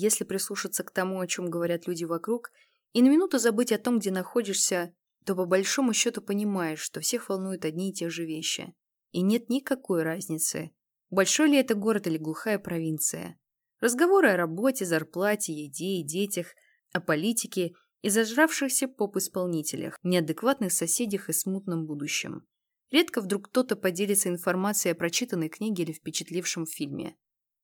Если прислушаться к тому, о чем говорят люди вокруг, и на минуту забыть о том, где находишься, то по большому счету понимаешь, что всех волнуют одни и те же вещи. И нет никакой разницы, большой ли это город или глухая провинция. Разговоры о работе, зарплате, еде и детях, о политике и зажравшихся поп-исполнителях, неадекватных соседях и смутном будущем. Редко вдруг кто-то поделится информацией о прочитанной книге или впечатлившем фильме.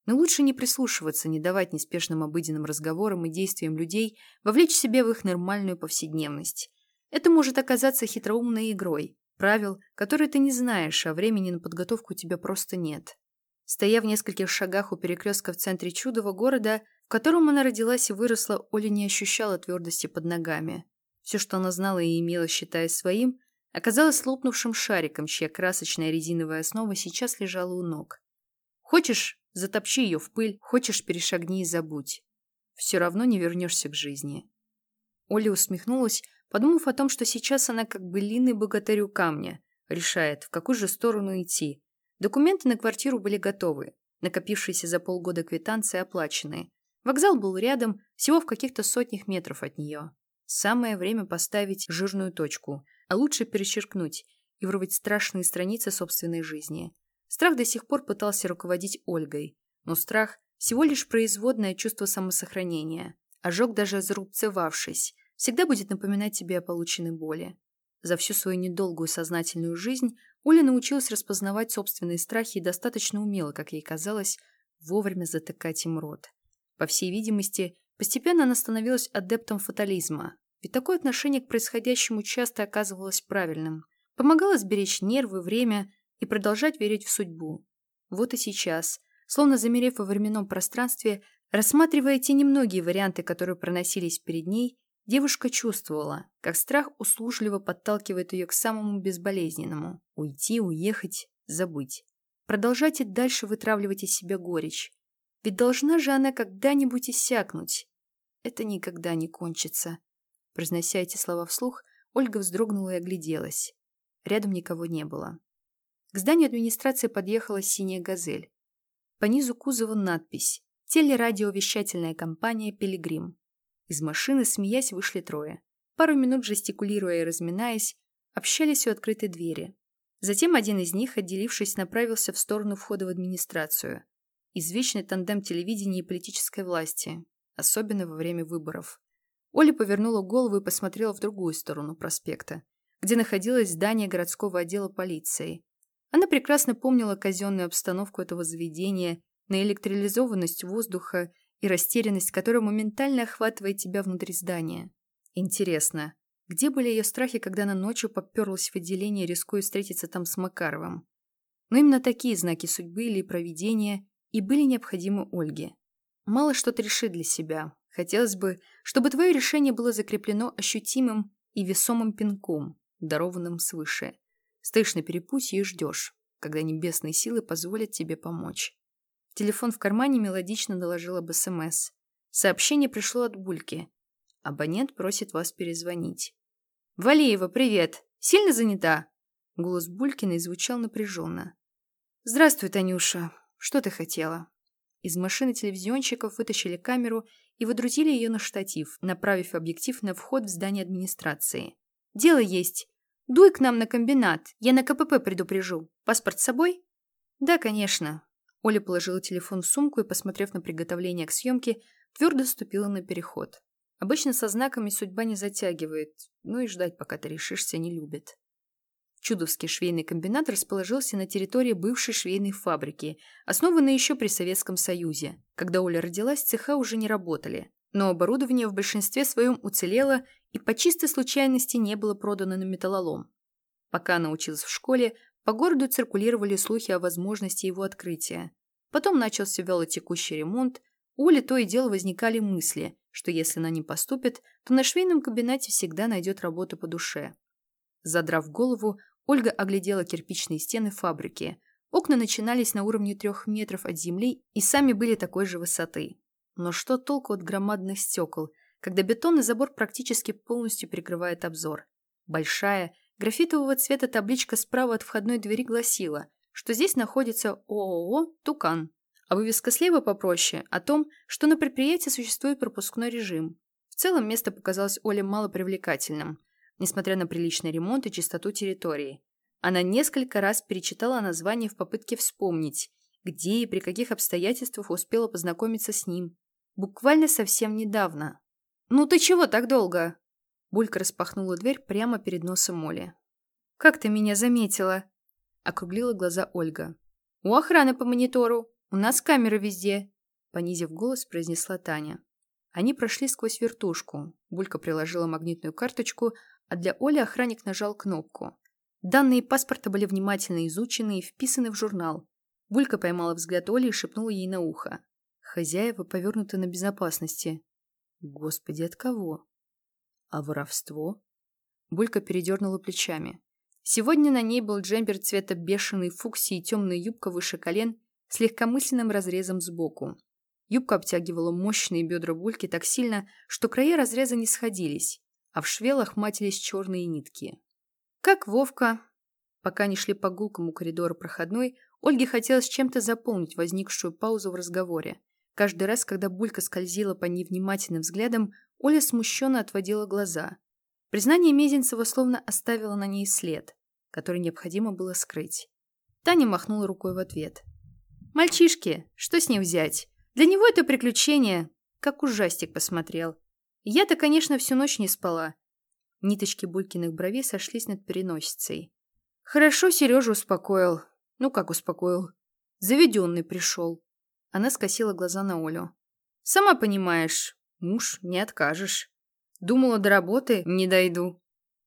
Но лучше не прислушиваться, не давать неспешным обыденным разговорам и действиям людей вовлечь себя в их нормальную повседневность. Это может оказаться хитроумной игрой, правил, которые ты не знаешь, а времени на подготовку у тебя просто нет. Стоя в нескольких шагах у перекрестка в центре чудового города, в котором она родилась и выросла, Оля не ощущала твердости под ногами. Все, что она знала и имела, считая своим, оказалось лопнувшим шариком, чья красочная резиновая основа сейчас лежала у ног. Хочешь, затопчи ее в пыль, хочешь, перешагни и забудь. Все равно не вернешься к жизни. Оля усмехнулась, подумав о том, что сейчас она как бы линный богатырю камня, решает, в какую же сторону идти. Документы на квартиру были готовы, накопившиеся за полгода квитанции оплачены. Вокзал был рядом, всего в каких-то сотнях метров от нее. Самое время поставить жирную точку, а лучше перечеркнуть и вырвать страшные страницы собственной жизни. Страх до сих пор пытался руководить Ольгой, но страх – всего лишь производное чувство самосохранения. Ожог, даже зарубцевавшись, всегда будет напоминать тебе о полученной боли. За всю свою недолгую сознательную жизнь Оля научилась распознавать собственные страхи и достаточно умело, как ей казалось, вовремя затыкать им рот. По всей видимости, постепенно она становилась адептом фатализма, ведь такое отношение к происходящему часто оказывалось правильным. Помогало сберечь нервы, время и продолжать верить в судьбу. Вот и сейчас, словно замерев во временном пространстве, рассматривая те немногие варианты, которые проносились перед ней, девушка чувствовала, как страх услужливо подталкивает ее к самому безболезненному – уйти, уехать, забыть. Продолжать и дальше вытравливать из себя горечь. Ведь должна же она когда-нибудь иссякнуть. Это никогда не кончится. Произнося эти слова вслух, Ольга вздрогнула и огляделась. Рядом никого не было. К зданию администрации подъехала синяя «Газель». По низу кузова надпись «Телерадиовещательная компания «Пилигрим». Из машины, смеясь, вышли трое. Пару минут жестикулируя и разминаясь, общались у открытой двери. Затем один из них, отделившись, направился в сторону входа в администрацию. Извечный тандем телевидения и политической власти, особенно во время выборов. Оля повернула голову и посмотрела в другую сторону проспекта, где находилось здание городского отдела полиции. Она прекрасно помнила казенную обстановку этого заведения, наэлектролизованность воздуха и растерянность, которая моментально охватывает тебя внутри здания. Интересно, где были ее страхи, когда она ночью поперлась в отделение, рискуя встретиться там с Макаровым? Но именно такие знаки судьбы или провидения и были необходимы Ольге. Мало что-то решить для себя. Хотелось бы, чтобы твое решение было закреплено ощутимым и весомым пинком, дарованным свыше. Стоишь на перепутье и ждешь, когда небесные силы позволят тебе помочь. Телефон в кармане мелодично доложил об СМС. Сообщение пришло от Бульки. Абонент просит вас перезвонить. «Валеева, привет! Сильно занята?» Голос Булькиной звучал напряженно. «Здравствуй, Танюша. Что ты хотела?» Из машины телевизионщиков вытащили камеру и выдрузили ее на штатив, направив объектив на вход в здание администрации. «Дело есть. Дуй к нам на комбинат, я на КПП предупрежу. Паспорт с собой? Да, конечно. Оля положила телефон в сумку и, посмотрев на приготовление к съемке, твердо ступила на переход. Обычно со знаками судьба не затягивает, ну и ждать, пока ты решишься, не любит. Чудовский швейный комбинат расположился на территории бывшей швейной фабрики, основанной еще при Советском Союзе. Когда Оля родилась, цеха уже не работали но оборудование в большинстве своем уцелело и по чистой случайности не было продано на металлолом. Пока она училась в школе, по городу циркулировали слухи о возможности его открытия. Потом начался вялотекущий ремонт, у Оли то и дело возникали мысли, что если она не поступит, то на швейном кабинете всегда найдет работу по душе. Задрав голову, Ольга оглядела кирпичные стены фабрики. Окна начинались на уровне трех метров от земли и сами были такой же высоты. Но что толку от громадных стекол, когда бетонный забор практически полностью перекрывает обзор? Большая, графитового цвета табличка справа от входной двери гласила, что здесь находится ООО «Тукан», а вывеска слева попроще о том, что на предприятии существует пропускной режим. В целом место показалось Оле малопривлекательным, несмотря на приличный ремонт и чистоту территории. Она несколько раз перечитала название в попытке вспомнить, где и при каких обстоятельствах успела познакомиться с ним. Буквально совсем недавно. «Ну ты чего так долго?» Булька распахнула дверь прямо перед носом Оли. «Как ты меня заметила?» Округлила глаза Ольга. «У охраны по монитору. У нас камеры везде», понизив голос, произнесла Таня. Они прошли сквозь вертушку. Булька приложила магнитную карточку, а для Оли охранник нажал кнопку. Данные паспорта были внимательно изучены и вписаны в журнал. Булька поймала взгляд Оли и шепнула ей на ухо. Хозяева повернуты на безопасности. Господи, от кого? А воровство? Булька передернула плечами. Сегодня на ней был джемпер цвета бешеной фуксии и темная юбка выше колен с легкомысленным разрезом сбоку. Юбка обтягивала мощные бедра Бульки так сильно, что края разреза не сходились, а в шве лохматились черные нитки. Как Вовка. Пока не шли по гулкому коридору проходной, Ольге хотелось чем-то заполнить возникшую паузу в разговоре. Каждый раз, когда Булька скользила по ней внимательным взглядом, Оля смущенно отводила глаза. Признание Мезенцева словно оставило на ней след, который необходимо было скрыть. Таня махнула рукой в ответ. «Мальчишки, что с ним взять? Для него это приключение, как ужастик посмотрел. Я-то, конечно, всю ночь не спала, Ниточки Булькиных бровей сошлись над переносицей. Хорошо Сережа успокоил. Ну как успокоил? Заведенный пришел. Она скосила глаза на Олю. Сама понимаешь, муж не откажешь. Думала, до работы не дойду.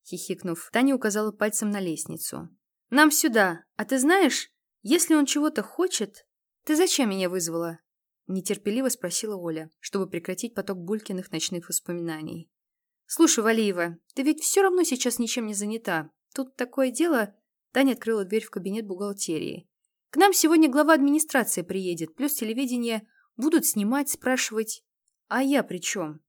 Хихикнув, Таня указала пальцем на лестницу. «Нам сюда. А ты знаешь, если он чего-то хочет, ты зачем меня вызвала?» Нетерпеливо спросила Оля, чтобы прекратить поток Булькиных ночных воспоминаний. «Слушай, Валиева, ты ведь все равно сейчас ничем не занята. Тут такое дело...» Таня открыла дверь в кабинет бухгалтерии. «К нам сегодня глава администрации приедет, плюс телевидение. Будут снимать, спрашивать. А я при чем?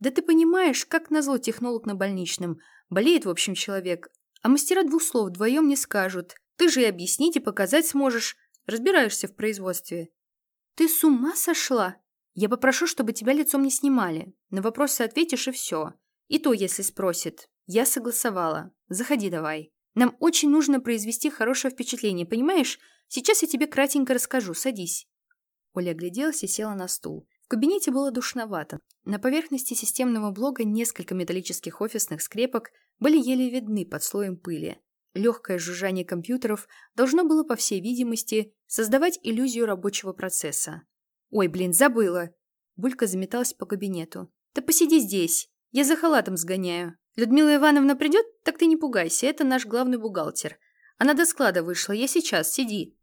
Да ты понимаешь, как назло технолог на больничном. Болеет, в общем, человек. А мастера двух слов вдвоем не скажут. Ты же и объяснить, и показать сможешь. Разбираешься в производстве». «Ты с ума сошла? Я попрошу, чтобы тебя лицом не снимали. На вопросы ответишь, и все. И то, если спросит. Я согласовала. Заходи давай. Нам очень нужно произвести хорошее впечатление, понимаешь? Сейчас я тебе кратенько расскажу. Садись. Оля огляделась и села на стул. В кабинете было душновато. На поверхности системного блога несколько металлических офисных скрепок были еле видны под слоем пыли. Легкое жужжание компьютеров должно было, по всей видимости, создавать иллюзию рабочего процесса. «Ой, блин, забыла!» Булька заметалась по кабинету. «Да посиди здесь!» Я за халатом сгоняю. Людмила Ивановна придет? Так ты не пугайся, это наш главный бухгалтер. Она до склада вышла, я сейчас, сиди».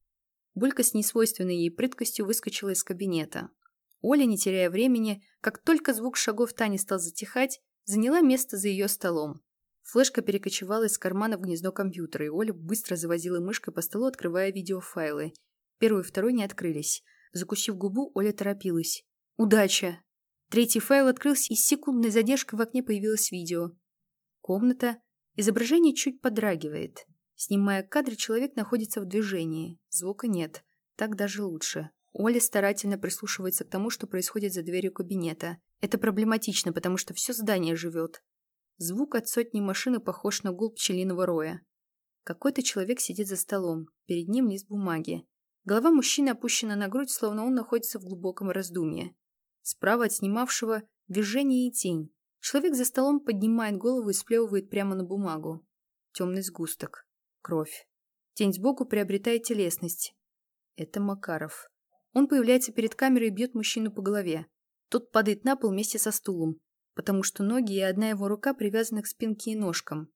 Булька с несвойственной ей прыткостью выскочила из кабинета. Оля, не теряя времени, как только звук шагов Тани стал затихать, заняла место за ее столом. Флешка перекочевала из кармана в гнездо компьютера, и Оля быстро завозила мышкой по столу, открывая видеофайлы. Первый и второй не открылись. Закусив губу, Оля торопилась. «Удача!» Третий файл открылся, и с секундной задержкой в окне появилось видео. Комната. Изображение чуть подрагивает. Снимая кадры, человек находится в движении. Звука нет. Так даже лучше. Оля старательно прислушивается к тому, что происходит за дверью кабинета. Это проблематично, потому что все здание живет. Звук от сотни машины похож на гул пчелиного роя. Какой-то человек сидит за столом. Перед ним лист бумаги. Голова мужчины опущена на грудь, словно он находится в глубоком раздумье. Справа от снимавшего движение и тень. Человек за столом поднимает голову и сплевывает прямо на бумагу. Темный сгусток. Кровь. Тень сбоку приобретает телесность. Это Макаров. Он появляется перед камерой и бьет мужчину по голове. Тот падает на пол вместе со стулом, потому что ноги и одна его рука привязаны к спинке и ножкам.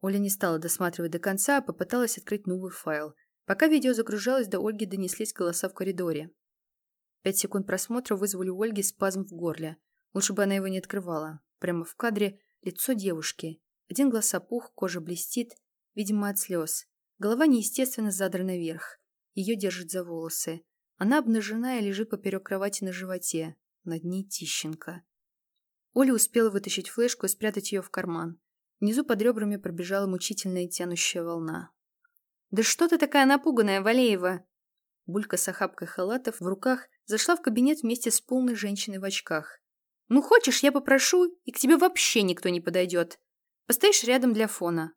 Оля не стала досматривать до конца, а попыталась открыть новый файл. Пока видео загружалось, до Ольги донеслись голоса в коридоре. Пять секунд просмотра вызвали у Ольги спазм в горле. Лучше бы она его не открывала. Прямо в кадре лицо девушки. Один глаз опух, кожа блестит, видимо, от слез. Голова неестественно задрана вверх. Ее держат за волосы. Она обнажена и лежит поперек кровати на животе. Над ней Тищенко. Оля успела вытащить флешку и спрятать ее в карман. Внизу под ребрами пробежала мучительная тянущая волна. «Да что ты такая напуганная, Валеева?» Булька с охапкой халатов в руках зашла в кабинет вместе с полной женщиной в очках. «Ну, хочешь, я попрошу, и к тебе вообще никто не подойдет. Постоишь рядом для фона».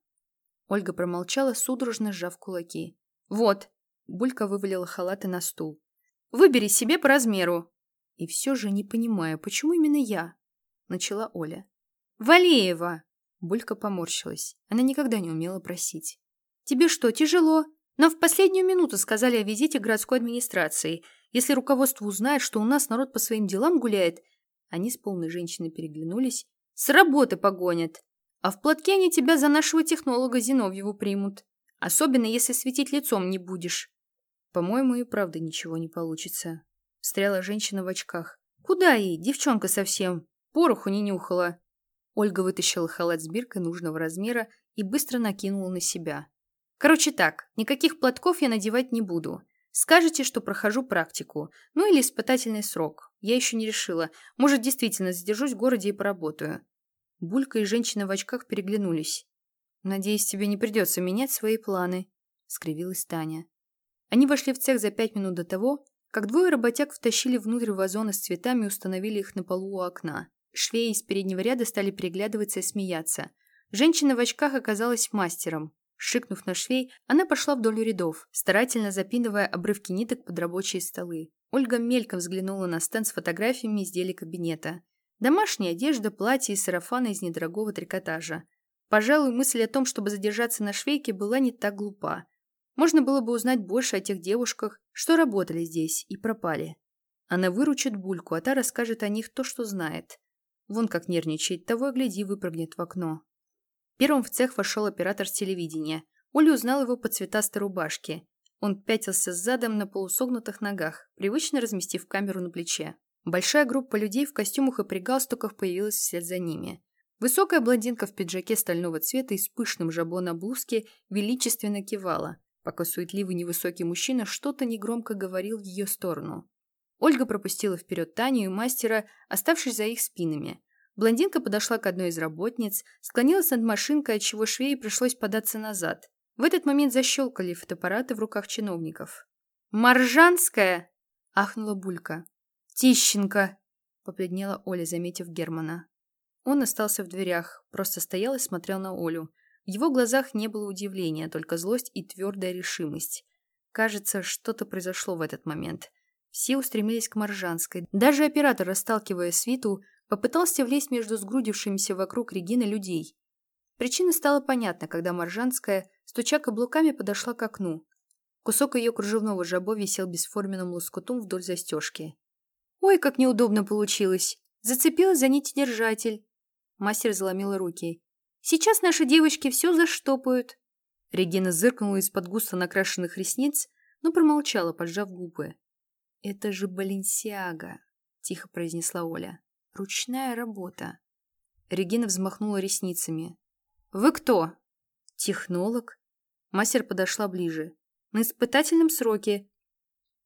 Ольга промолчала, судорожно сжав кулаки. «Вот». Булька вывалила халаты на стул. «Выбери себе по размеру». «И все же не понимаю, почему именно я?» Начала Оля. «Валеева!» Булька поморщилась. Она никогда не умела просить. «Тебе что, тяжело? Нам в последнюю минуту сказали о визите городской администрации. Если руководство узнает, что у нас народ по своим делам гуляет...» Они с полной женщиной переглянулись. «С работы погонят! А в платке они тебя за нашего технолога Зиновьеву примут. Особенно, если светить лицом не будешь». «По-моему, и правда ничего не получится», — встряла женщина в очках. «Куда ей? Девчонка совсем. Пороху не нюхала». Ольга вытащила халат с биркой нужного размера и быстро накинула на себя. Короче так, никаких платков я надевать не буду. Скажете, что прохожу практику. Ну или испытательный срок. Я еще не решила. Может, действительно задержусь в городе и поработаю. Булька и женщина в очках переглянулись. «Надеюсь, тебе не придется менять свои планы», — скривилась Таня. Они вошли в цех за пять минут до того, как двое работяг втащили внутрь вазоны с цветами и установили их на полу у окна. Швеи из переднего ряда стали переглядываться и смеяться. Женщина в очках оказалась мастером. Шикнув на швей, она пошла вдоль рядов, старательно запинывая обрывки ниток под рабочие столы. Ольга мельком взглянула на стенд с фотографиями изделий кабинета. Домашняя одежда, платье и сарафаны из недорогого трикотажа. Пожалуй, мысль о том, чтобы задержаться на швейке, была не так глупа. Можно было бы узнать больше о тех девушках, что работали здесь и пропали. Она выручит Бульку, а та расскажет о них то, что знает. Вон как нервничает, того и гляди, выпрыгнет в окно. Первым в цех вошел оператор телевидения. Оля узнал его по цветастой рубашке. Он пятился задом на полусогнутых ногах, привычно разместив камеру на плече. Большая группа людей в костюмах и при галстуках появилась вслед за ними. Высокая блондинка в пиджаке стального цвета и с пышным жабо на блузке величественно кивала, пока суетливый невысокий мужчина что-то негромко говорил в ее сторону. Ольга пропустила вперед Таню и мастера, оставшись за их спинами. Блондинка подошла к одной из работниц, склонилась над машинкой, отчего швее пришлось податься назад. В этот момент защелкали фотоаппараты в руках чиновников. «Маржанская!» – ахнула Булька. «Тищенко!» – побледнела Оля, заметив Германа. Он остался в дверях, просто стоял и смотрел на Олю. В его глазах не было удивления, только злость и твердая решимость. Кажется, что-то произошло в этот момент. Все устремились к Маржанской. Даже оператор, расталкивая свиту, Попытался влезть между сгрудившимися вокруг Регины людей. Причина стала понятна, когда Маржанская, стуча каблуками, подошла к окну. Кусок ее кружевного жабо висел бесформенным лоскутом вдоль застежки. «Ой, как неудобно получилось! Зацепилась за нить держатель!» Мастер заломила руки. «Сейчас наши девочки все заштопают!» Регина зыркнула из-под густо накрашенных ресниц, но промолчала, поджав губы. «Это же Баленсиага!» — тихо произнесла Оля. Ручная работа. Регина взмахнула ресницами. «Вы кто?» «Технолог». Мастер подошла ближе. «На испытательном сроке.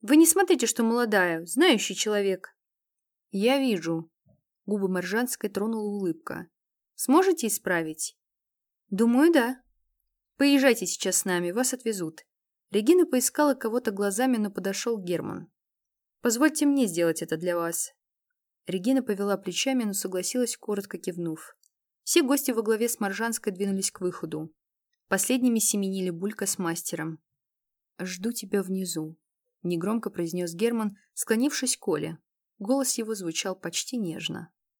Вы не смотрите, что молодая, знающий человек». «Я вижу». Губы Моржанской тронула улыбка. «Сможете исправить?» «Думаю, да». «Поезжайте сейчас с нами, вас отвезут». Регина поискала кого-то глазами, но подошел Герман. «Позвольте мне сделать это для вас. Регина повела плечами, но согласилась, коротко кивнув. Все гости во главе с Маржанской двинулись к выходу. Последними семенили Булька с мастером. «Жду тебя внизу», — негромко произнес Герман, склонившись к Коле. Голос его звучал почти нежно.